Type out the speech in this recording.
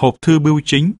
Hộp thư bưu chính.